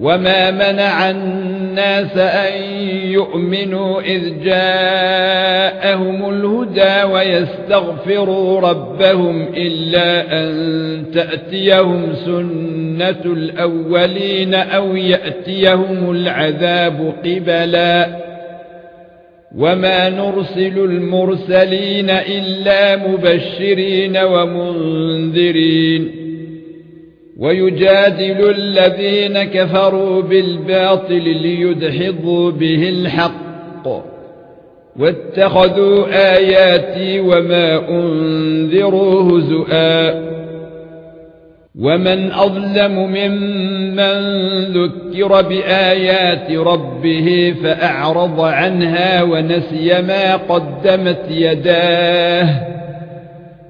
وما منع الناس ان يؤمنوا اذ جاءهم الهدى ويستغفروا ربهم الا ان تاتيهم سنه الاولين أو ياتيهم العذاب قبلا وما نرسل المرسلين الا مبشرين ومنذرين ويجادل الذين كفروا بالباطل ليدحضوا به الحق واتخذوا آياتي وما انذروا هزؤا ومن أظلم ممن ذكر بآيات ربه فأعرض عنها ونسي ما قدمت يداه